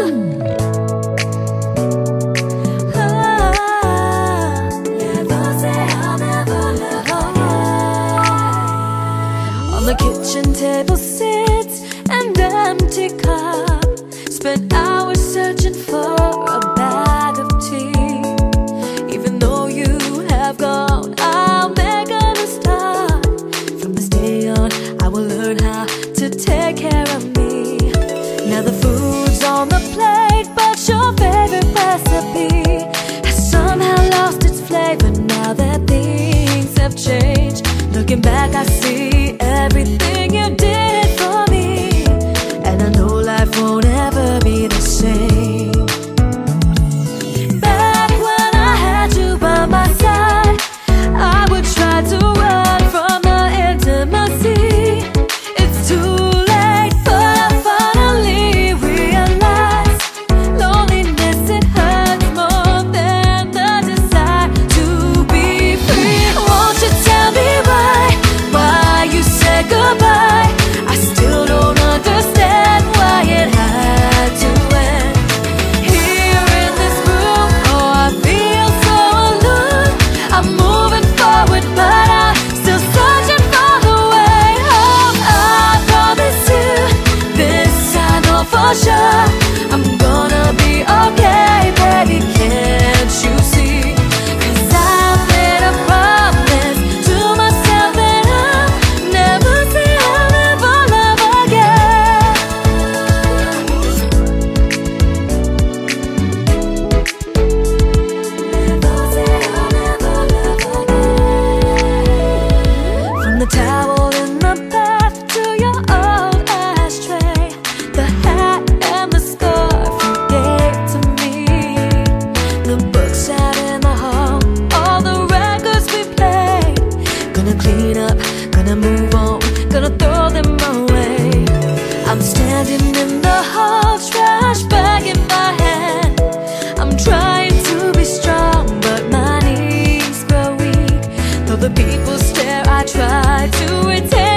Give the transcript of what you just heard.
on the kitchen table sits an empty cup. Spent hours searching for a bag of tea. Even though you have gone, I'll make a start. From this day on, I will learn how to take care of me. Sợ try to retain